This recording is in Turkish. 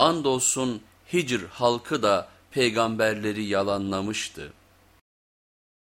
Andolsun Hicr halkı da peygamberleri yalanlamıştı.